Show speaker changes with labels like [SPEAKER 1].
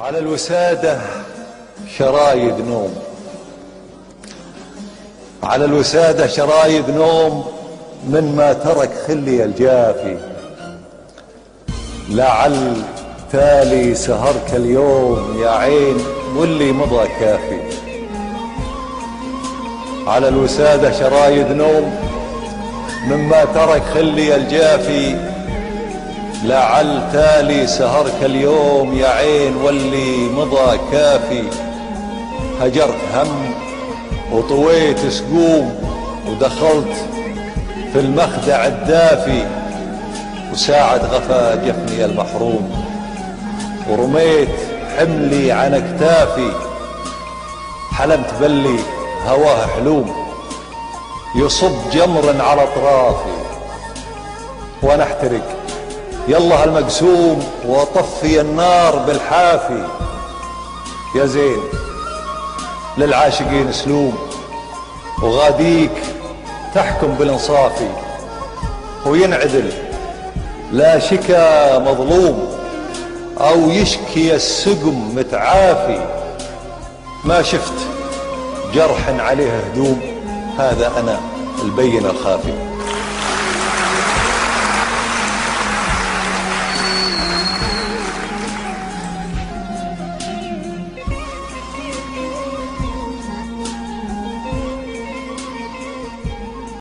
[SPEAKER 1] على الوسادة شرايد نوم. على الوسادة شرايد نوم مما ترك خلي الجافي. لعل تالي سهرك اليوم يا عين واللي مضى كافي. على الوسادة شرايد نوم مما ترك خلي الجافي لعل تالي سهرك اليوم يا عين واللي مضى كافي. هجرت هم وطويت سقوم ودخلت في المخدع الدافي وساعد غفا جفني المحروم. ورميت حملي عن اكتافي حلمت بلي هواه حلوم. يصب جمر على اطرافي وأنا احترق يلا هالمقسوم واطفي النار بالحافي. يا زين للعاشقين سلوم وغاديك تحكم بالانصافي وينعدل لا شكا مظلوم أو يشكي السقم متعافي. ما شفت جرح عليه هدوم هذا أنا البين الخافي.